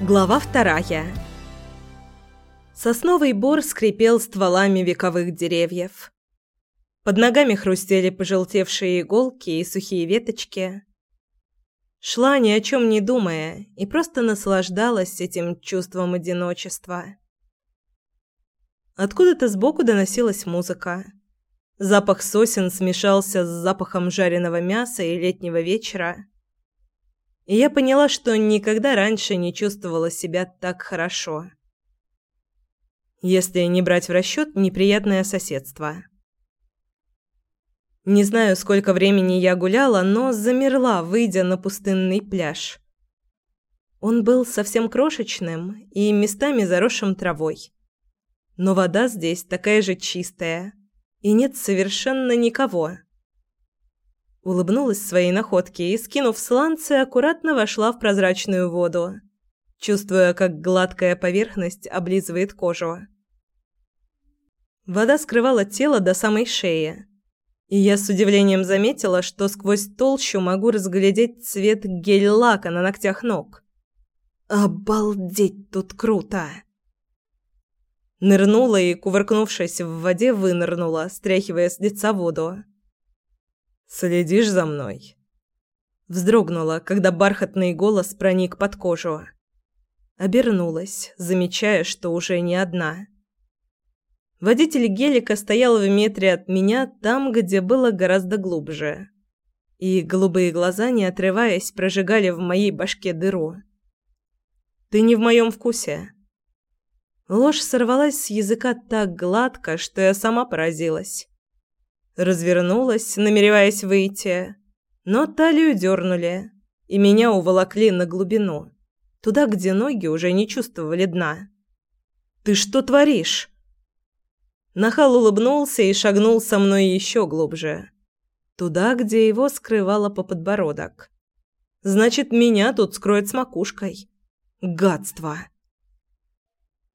Глава вторая. Сосновый бор скрипел стволами вековых деревьев. Под ногами хрустели пожелтевшие иголки и сухие веточки. Шла ни о чем не думая и просто наслаждалась этим чувством одиночества. Откуда-то сбоку доносилась музыка. Запах сосен смешался с запахом жареного мяса и летнего вечера. И я поняла, что никогда раньше не чувствовала себя так хорошо. Если не брать в расчет неприятное соседство. Не знаю, сколько времени я гуляла, но замерла, выйдя на пустынный пляж. Он был совсем крошечным и местами заросшим травой. Но вода здесь такая же чистая, и нет совершенно никого. Улыбнулась своей находке и, скинув сланцы, аккуратно вошла в прозрачную воду, чувствуя, как гладкая поверхность облизывает кожу. Вода скрывала тело до самой шеи, и я с удивлением заметила, что сквозь толщу могу разглядеть цвет гель-лака на ногтях ног. Обалдеть, тут круто! Нырнула и, кувыркнувшись в воде, вынырнула, стряхивая с лица воду. «Следишь за мной?» Вздрогнула, когда бархатный голос проник под кожу. Обернулась, замечая, что уже не одна. Водитель гелика стоял в метре от меня, там, где было гораздо глубже. И голубые глаза, не отрываясь, прожигали в моей башке дыру. «Ты не в моем вкусе», Ложь сорвалась с языка так гладко, что я сама поразилась. Развернулась, намереваясь выйти, но талию дернули, и меня уволокли на глубину, туда, где ноги уже не чувствовали дна. «Ты что творишь?» Нахал улыбнулся и шагнул со мной еще глубже. Туда, где его скрывало по подбородок. «Значит, меня тут скроет с макушкой. Гадство!»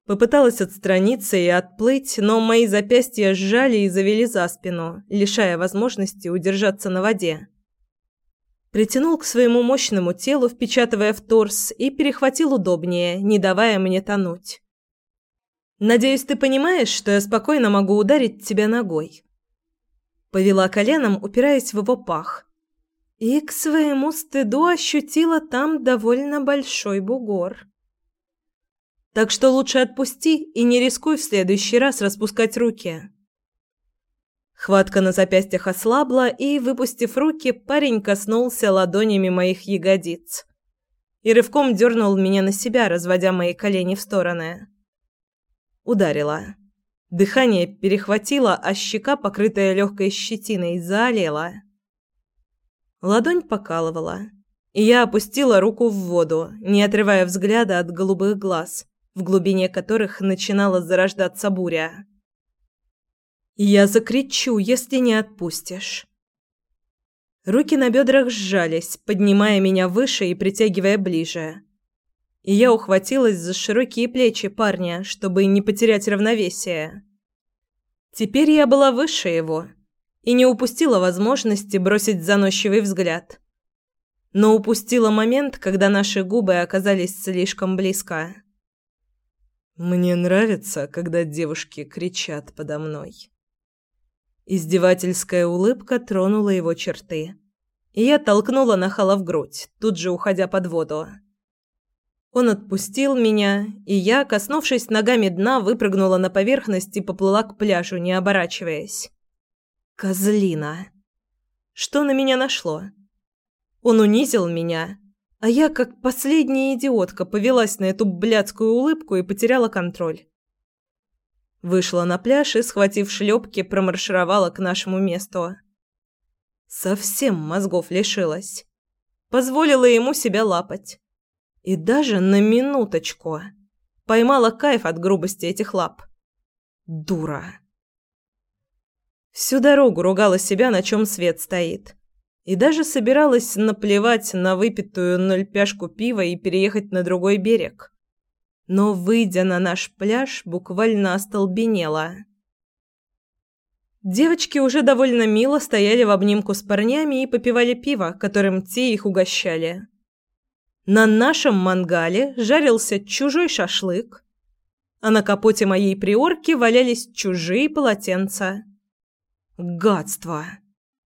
Попыталась отстраниться и отплыть, но мои запястья сжали и завели за спину, лишая возможности удержаться на воде. Притянул к своему мощному телу, впечатывая в торс, и перехватил удобнее, не давая мне тонуть. «Надеюсь, ты понимаешь, что я спокойно могу ударить тебя ногой». Повела коленом, упираясь в его пах. И к своему стыду ощутила там довольно большой бугор. Так что лучше отпусти и не рискуй в следующий раз распускать руки. Хватка на запястьях ослабла, и, выпустив руки, парень коснулся ладонями моих ягодиц. И рывком дернул меня на себя, разводя мои колени в стороны. Ударила. Дыхание перехватило, а щека, покрытая легкой щетиной, заолела. Ладонь покалывала, и я опустила руку в воду, не отрывая взгляда от голубых глаз в глубине которых начинала зарождаться буря. «Я закричу, если не отпустишь». Руки на бедрах сжались, поднимая меня выше и притягивая ближе. И я ухватилась за широкие плечи парня, чтобы не потерять равновесие. Теперь я была выше его и не упустила возможности бросить заносчивый взгляд. Но упустила момент, когда наши губы оказались слишком близко. Мне нравится, когда девушки кричат подо мной. Издевательская улыбка тронула его черты, и я толкнула нахала в грудь, тут же уходя под воду. Он отпустил меня, и я, коснувшись ногами дна, выпрыгнула на поверхность и поплыла к пляжу, не оборачиваясь. Козлина. Что на меня нашло? Он унизил меня, а я, как последняя идиотка, повелась на эту блядскую улыбку и потеряла контроль. Вышла на пляж и, схватив шлепки, промаршировала к нашему месту. Совсем мозгов лишилась. Позволила ему себя лапать. И даже на минуточку поймала кайф от грубости этих лап. Дура. Всю дорогу ругала себя, на чем свет стоит и даже собиралась наплевать на выпитую нольпяшку пива и переехать на другой берег. Но, выйдя на наш пляж, буквально остолбенела. Девочки уже довольно мило стояли в обнимку с парнями и попивали пиво, которым те их угощали. На нашем мангале жарился чужой шашлык, а на капоте моей приорки валялись чужие полотенца. Гадство!